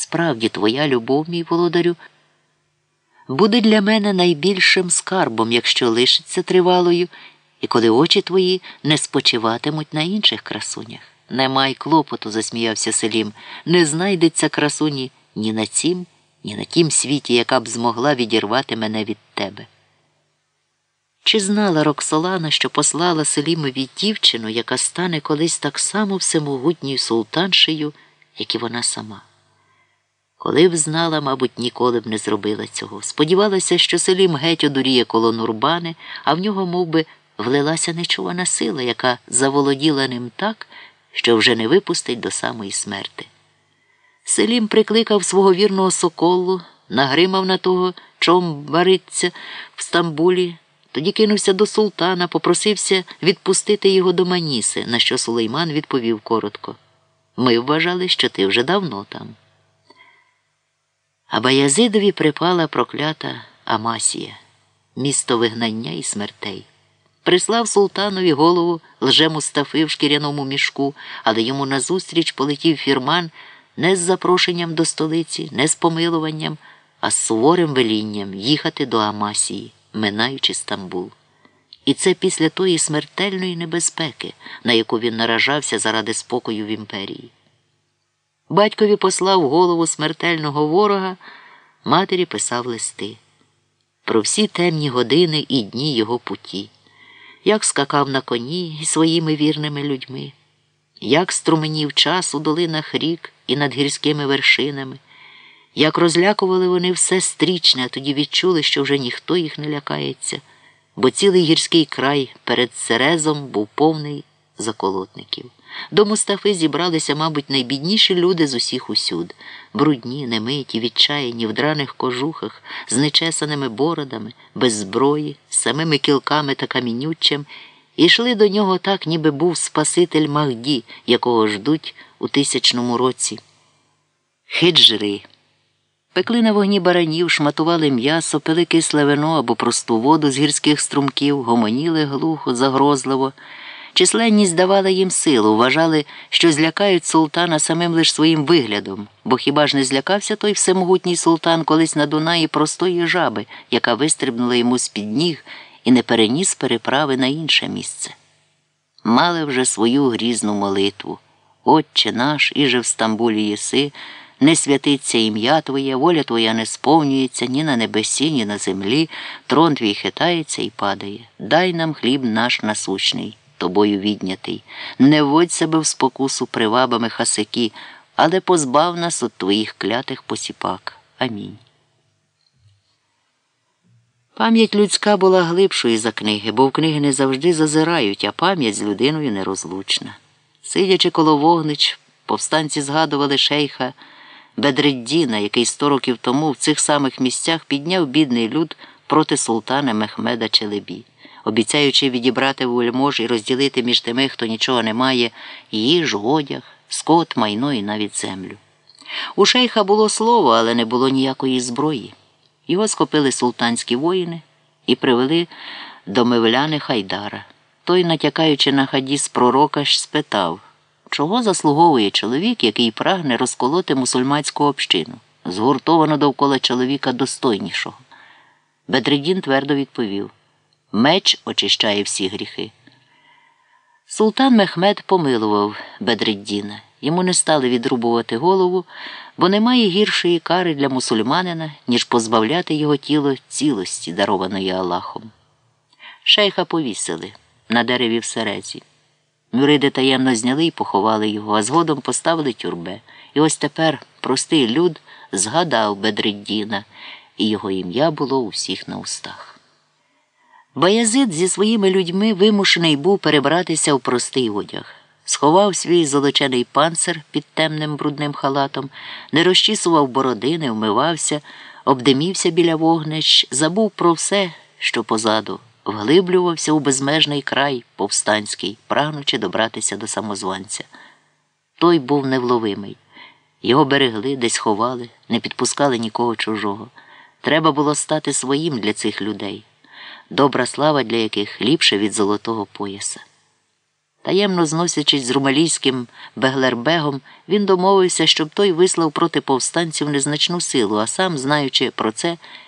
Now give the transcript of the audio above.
Справді, твоя любов, мій володарю, буде для мене найбільшим скарбом, якщо лишиться тривалою, і коли очі твої не спочиватимуть на інших красунях. Не май клопоту, засміявся Селім, не знайдеться красуні ні на цім, ні на тім світі, яка б змогла відірвати мене від тебе. Чи знала Роксолана, що послала Селімові дівчину, яка стане колись так само всемогутньою султаншею, як і вона сама? Коли б знала, мабуть, ніколи б не зробила цього. Сподівалася, що Селім геть одуріє коло Нурбани, а в нього мов би, влилася нечувана сила, яка заволоділа ним так, що вже не випустить до самої смерти. Селім прикликав свого вірного соколу, нагримав на того, чом вариться в Стамбулі. Тоді кинувся до султана, попросився відпустити його до Маніси, на що Сулейман відповів коротко. Ми вважали, що ти вже давно там. А Баязидові припала проклята Амасія, місто вигнання і смертей. Прислав султанові голову лже Мустафи в шкіряному мішку, але йому назустріч полетів фірман не з запрошенням до столиці, не з помилуванням, а з суворим велінням їхати до Амасії минаючи Стамбул. І це після тої смертельної небезпеки, на яку він наражався заради спокою в імперії. Батькові послав голову смертельного ворога, матері писав листи. Про всі темні години і дні його путі, як скакав на коні із своїми вірними людьми, як струменів час у долинах рік і над гірськими вершинами. Як розлякували вони все стрічне, а тоді відчули, що вже ніхто їх не лякається, бо цілий гірський край перед Серезом був повний заколотників. До Мустафи зібралися, мабуть, найбідніші люди з усіх усюд брудні, немиті, відчаяні, в драних кожухах, з нечесаними бородами, без зброї, з самими кілками та камінюччям, і йшли до нього так, ніби був Спаситель Магді, якого ждуть у тисячному році. Хиджри. Пекли на вогні баранів, шматували м'ясо, пили кисле вино або просту воду з гірських струмків, гомоніли глухо, загрозливо. Численність давала їм силу, вважали, що злякають султана самим лиш своїм виглядом, бо хіба ж не злякався той всемогутній султан колись на Дунаї простої жаби, яка вистрибнула йому з під ніг і не переніс переправи на інше місце. Мали вже свою грізну молитву. Отче наш, іже в Стамбулі єси не святиться ім'я Твоє, воля Твоя не сповнюється ні на небесі, ні на землі, трон твій хитається і падає. Дай нам хліб наш насущний, тобою віднятий. Не вводь себе в спокусу привабами хасики, але позбав нас від твоїх клятих посіпак. Амінь. Пам'ять людська була глибшою за книги, бо в книги не завжди зазирають, а пам'ять з людиною нерозлучна. Сидячи коло вогнич, повстанці згадували шейха. Бедреддіна, який сто років тому в цих самих місцях підняв бідний люд проти султана Мехмеда Челебі, обіцяючи відібрати вельмож і розділити між тими, хто нічого не має, їжу, одяг, скот, майно і навіть землю. У шейха було слово, але не було ніякої зброї. Його схопили султанські воїни і привели до мевляни Хайдара. Той, натякаючи на хадіс пророка, ж спитав Чого заслуговує чоловік, який прагне розколоти мусульманську общину, згуртовано довкола чоловіка достойнішого? Бедредін твердо відповів Меч очищає всі гріхи. Султан Мехмед помилував Бедреддіна. Йому не стали відрубувати голову, бо немає гіршої кари для мусульманина, ніж позбавляти його тіло цілості, дарованої Аллахом. Шейха повісили на дереві в серезі. Мюриди таємно зняли і поховали його, а згодом поставили тюрбе. І ось тепер простий люд згадав Бедреддіна, і його ім'я було у всіх на устах. Баязид зі своїми людьми вимушений був перебратися в простий одяг. Сховав свій золочений панцир під темним брудним халатом, не розчісував бороди, не вмивався, обдимівся біля вогнищ, забув про все, що позаду вглиблювався у безмежний край повстанський, прагнучи добратися до самозванця. Той був невловимий. Його берегли, десь ховали, не підпускали нікого чужого. Треба було стати своїм для цих людей, добра слава для яких ліпше від золотого пояса. Таємно зносячись з румалійським Беглербегом, він домовився, щоб той вислав проти повстанців незначну силу, а сам, знаючи про це,